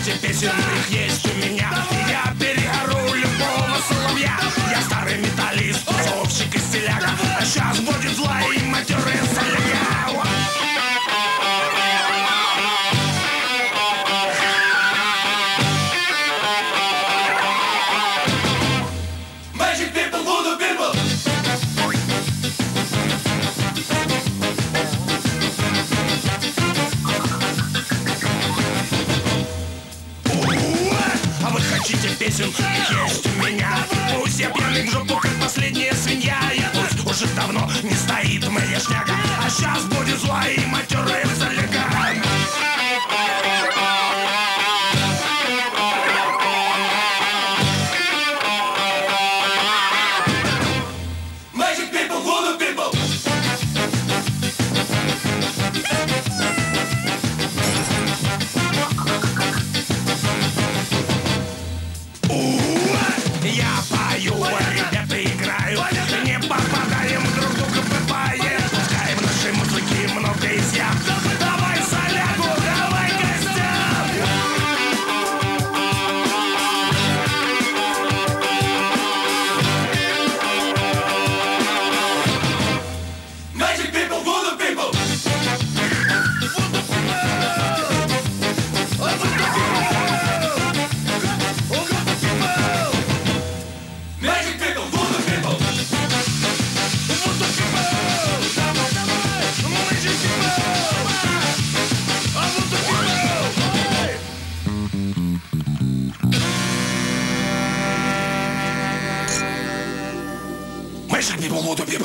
хотите песен, их есть у меня Хотите песен? Есть у меня Пусть я пьяный в жопу, как последняя свинья И пусть уже давно не стоит моя шняга А сейчас Jamais bon mot de biais